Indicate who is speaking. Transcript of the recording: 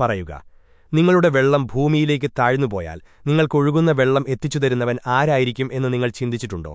Speaker 1: പറയുക നിങ്ങളുടെ വെള്ളം ഭൂമിയിലേക്ക് താഴ്ന്നുപോയാൽ നിങ്ങൾക്കൊഴുകുന്ന വെള്ളം എത്തിച്ചു തരുന്നവൻ ആരായിരിക്കും എന്ന് നിങ്ങൾ ചിന്തിച്ചിട്ടുണ്ടോ?